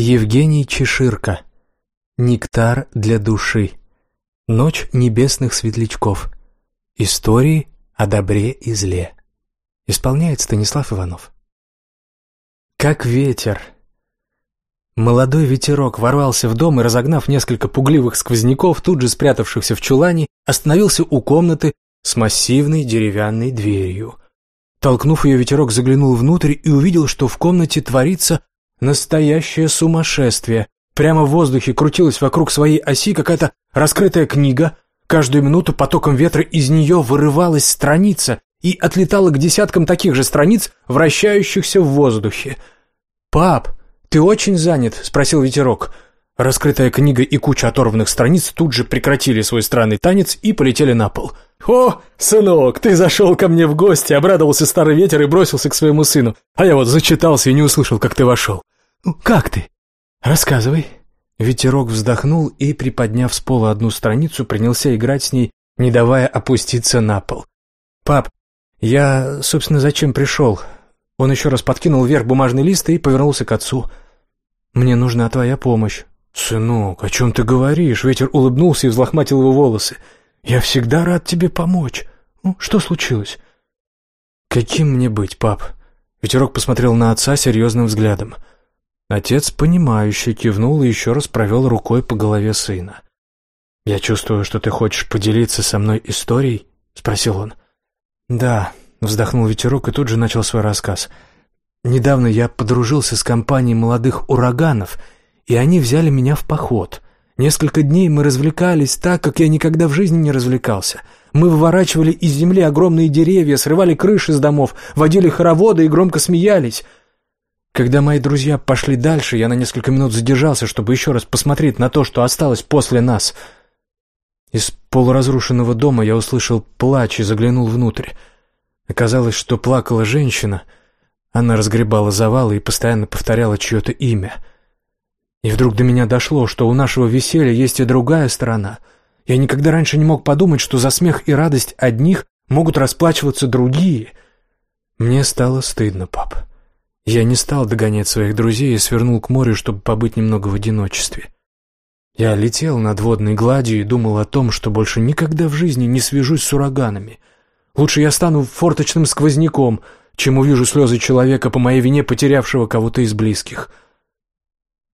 Евгений Чеширка. Нектар для души. Ночь небесных светлячков. Истории о добре и зле. Исполняет Станислав Иванов. Как ветер. Молодой ветерок ворвался в дом и, разогнав несколько пугливых сквозняков, тут же спрятавшихся в чулане, остановился у комнаты с массивной деревянной дверью. Толкнув ее, ветерок заглянул внутрь и увидел, что в комнате творится Настоящее сумасшествие. Прямо в воздухе крутилась вокруг своей оси какая-то раскрытая книга. Каждую минуту потоком ветра из нее вырывалась страница и отлетала к десяткам таких же страниц, вращающихся в воздухе. «Пап, ты очень занят?» — спросил ветерок. Раскрытая книга и куча оторванных страниц тут же прекратили свой странный танец и полетели на пол. «О, сынок, ты зашел ко мне в гости!» — обрадовался старый ветер и бросился к своему сыну. А я вот зачитался и не услышал, как ты вошел. «Ну, как ты? Рассказывай». Ветерок вздохнул и, приподняв с пола одну страницу, принялся играть с ней, не давая опуститься на пол. «Пап, я, собственно, зачем пришел?» Он еще раз подкинул вверх бумажный лист и повернулся к отцу. «Мне нужна твоя помощь». «Сынок, о чем ты говоришь?» Ветер улыбнулся и взлохматил его волосы. «Я всегда рад тебе помочь. Ну, что случилось?» «Каким мне быть, пап?» Ветерок посмотрел на отца серьезным взглядом. Отец, понимающе кивнул и еще раз провел рукой по голове сына. «Я чувствую, что ты хочешь поделиться со мной историей?» — спросил он. «Да», — вздохнул ветерок и тут же начал свой рассказ. «Недавно я подружился с компанией молодых ураганов, и они взяли меня в поход. Несколько дней мы развлекались так, как я никогда в жизни не развлекался. Мы выворачивали из земли огромные деревья, срывали крыши с домов, водили хороводы и громко смеялись». Когда мои друзья пошли дальше, я на несколько минут задержался, чтобы еще раз посмотреть на то, что осталось после нас. Из полуразрушенного дома я услышал плач и заглянул внутрь. Оказалось, что плакала женщина. Она разгребала завалы и постоянно повторяла чье-то имя. И вдруг до меня дошло, что у нашего веселья есть и другая сторона. Я никогда раньше не мог подумать, что за смех и радость одних могут расплачиваться другие. Мне стало стыдно, пап. Я не стал догонять своих друзей и свернул к морю, чтобы побыть немного в одиночестве. Я летел над водной гладью и думал о том, что больше никогда в жизни не свяжусь с ураганами. Лучше я стану форточным сквозняком, чем увижу слезы человека по моей вине, потерявшего кого-то из близких.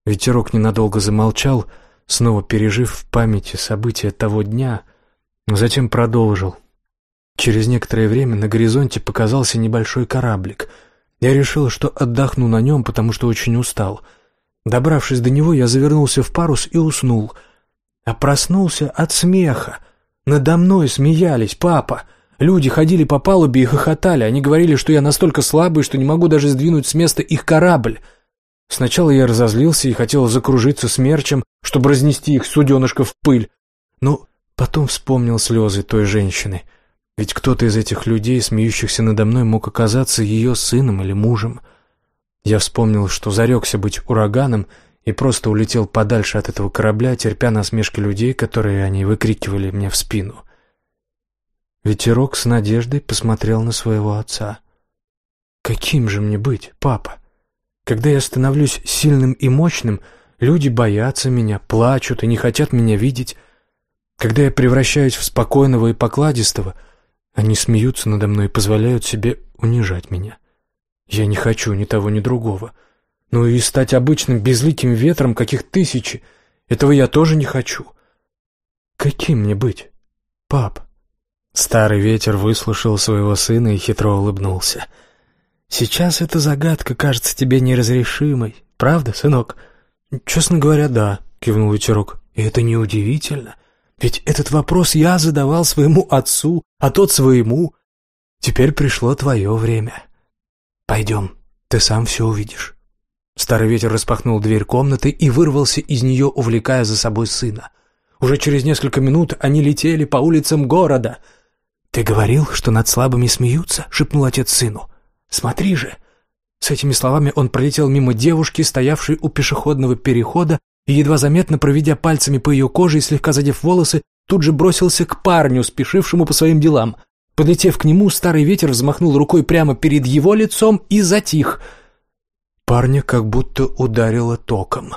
Ветерок ненадолго замолчал, снова пережив в памяти события того дня, но затем продолжил. Через некоторое время на горизонте показался небольшой кораблик — я решил, что отдохну на нем, потому что очень устал. Добравшись до него, я завернулся в парус и уснул. А проснулся от смеха. Надо мной смеялись, папа. Люди ходили по палубе и хохотали. Они говорили, что я настолько слабый, что не могу даже сдвинуть с места их корабль. Сначала я разозлился и хотел закружиться смерчем, чтобы разнести их суденышко в пыль. Но потом вспомнил слезы той женщины — ведь кто-то из этих людей, смеющихся надо мной, мог оказаться ее сыном или мужем. Я вспомнил, что зарекся быть ураганом и просто улетел подальше от этого корабля, терпя насмешки людей, которые они выкрикивали мне в спину. Ветерок с надеждой посмотрел на своего отца. «Каким же мне быть, папа? Когда я становлюсь сильным и мощным, люди боятся меня, плачут и не хотят меня видеть. Когда я превращаюсь в спокойного и покладистого — они смеются надо мной и позволяют себе унижать меня. Я не хочу ни того, ни другого. Ну и стать обычным безликим ветром, каких тысячи, этого я тоже не хочу. Каким мне быть, пап? Старый ветер выслушал своего сына и хитро улыбнулся. Сейчас эта загадка кажется тебе неразрешимой, правда, сынок? Честно говоря, да, кивнул ветерок. И это неудивительно. Ведь этот вопрос я задавал своему отцу, а тот своему. Теперь пришло твое время. Пойдем, ты сам все увидишь. Старый ветер распахнул дверь комнаты и вырвался из нее, увлекая за собой сына. Уже через несколько минут они летели по улицам города. «Ты говорил, что над слабыми смеются?» — шепнул отец сыну. «Смотри же!» С этими словами он пролетел мимо девушки, стоявшей у пешеходного перехода, и, едва заметно проведя пальцами по ее коже и слегка задев волосы, тут же бросился к парню, спешившему по своим делам. Подлетев к нему, старый ветер взмахнул рукой прямо перед его лицом и затих. парня как будто ударило током.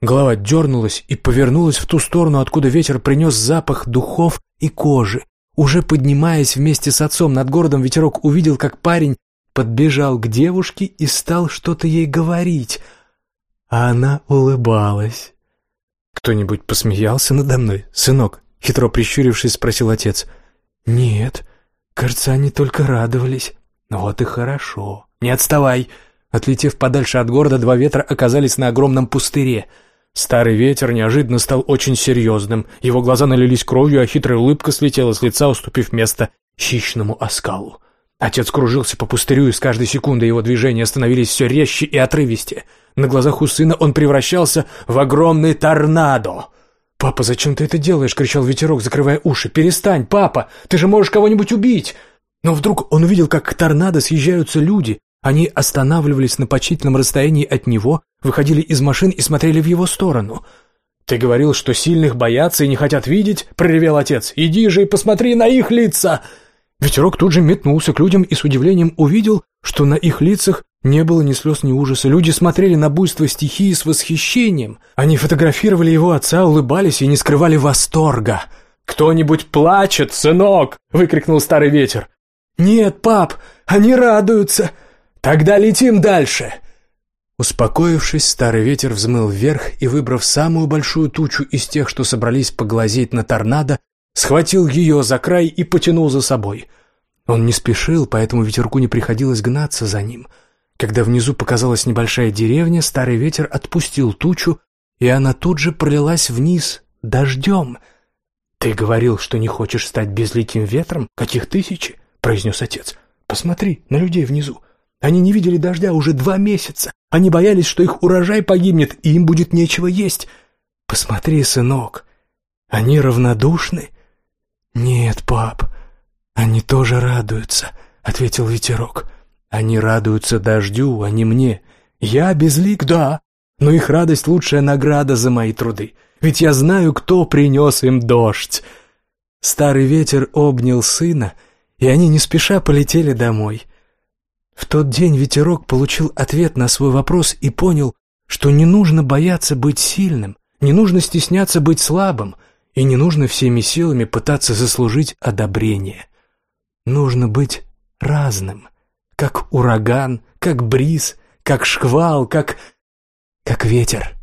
Голова дернулась и повернулась в ту сторону, откуда ветер принес запах духов и кожи. Уже поднимаясь вместе с отцом над городом, ветерок увидел, как парень подбежал к девушке и стал что-то ей говорить. А она улыбалась. «Кто-нибудь посмеялся надо мной, сынок?» — хитро прищурившись, спросил отец. «Нет, кажется, они только радовались». «Вот и хорошо. Не отставай!» Отлетев подальше от города, два ветра оказались на огромном пустыре. Старый ветер неожиданно стал очень серьезным. Его глаза налились кровью, а хитрая улыбка слетела с лица, уступив место хищному оскалу. Отец кружился по пустырю, и с каждой секундой его движения становились все резче и отрывистее. На глазах у сына он превращался в огромный торнадо. «Папа, зачем ты это делаешь?» — кричал ветерок, закрывая уши. «Перестань, папа! Ты же можешь кого-нибудь убить!» Но вдруг он увидел, как к торнадо съезжаются люди. Они останавливались на почтительном расстоянии от него, выходили из машин и смотрели в его сторону. «Ты говорил, что сильных боятся и не хотят видеть?» — проревел отец. «Иди же и посмотри на их лица!» Ветерок тут же метнулся к людям и с удивлением увидел, что на их лицах не было ни слез, ни ужаса. Люди смотрели на буйство стихии с восхищением. Они фотографировали его отца, улыбались и не скрывали восторга. «Кто-нибудь плачет, сынок!» — выкрикнул старый ветер. «Нет, пап, они радуются! Тогда летим дальше!» Успокоившись, старый ветер взмыл вверх и, выбрав самую большую тучу из тех, что собрались поглазеть на торнадо, схватил ее за край и потянул за собой. Он не спешил, поэтому ветерку не приходилось гнаться за ним. Когда внизу показалась небольшая деревня, старый ветер отпустил тучу, и она тут же пролилась вниз дождем. «Ты говорил, что не хочешь стать безликим ветром? Каких тысячи?» — произнес отец. «Посмотри на людей внизу. Они не видели дождя уже два месяца. Они боялись, что их урожай погибнет, и им будет нечего есть. Посмотри, сынок, они равнодушны?» «Нет, пап, они тоже радуются», — ответил ветерок. «Они радуются дождю, а не мне. Я безлик, да, но их радость — лучшая награда за мои труды. Ведь я знаю, кто принес им дождь». Старый ветер обнял сына — и они не спеша полетели домой. В тот день ветерок получил ответ на свой вопрос и понял, что не нужно бояться быть сильным, не нужно стесняться быть слабым, и не нужно всеми силами пытаться заслужить одобрение. Нужно быть разным, как ураган, как бриз, как шквал, как... как ветер.